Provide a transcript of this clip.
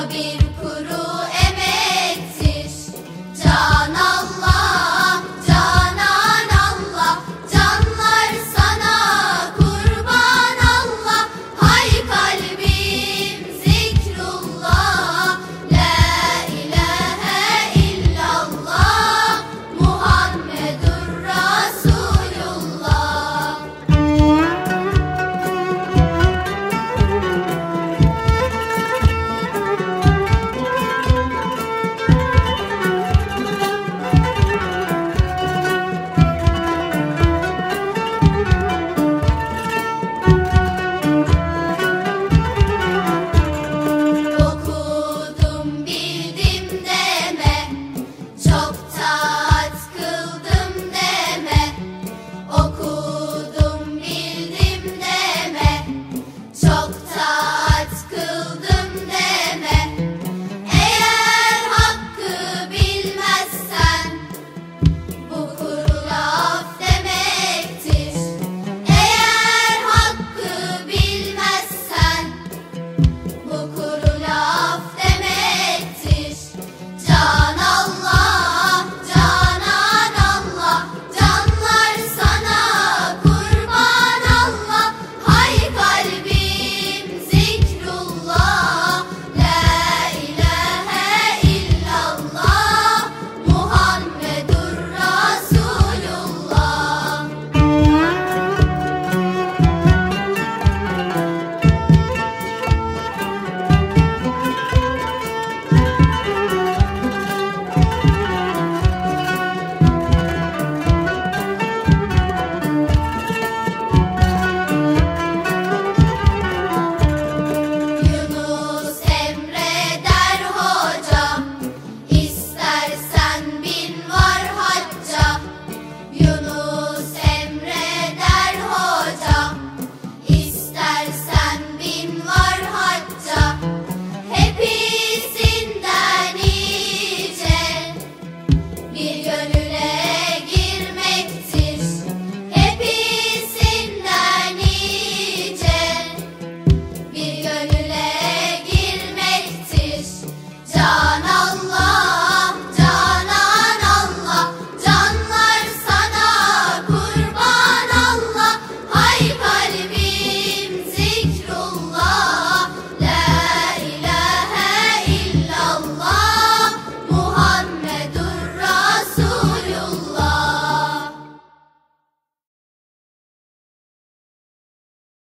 I'll be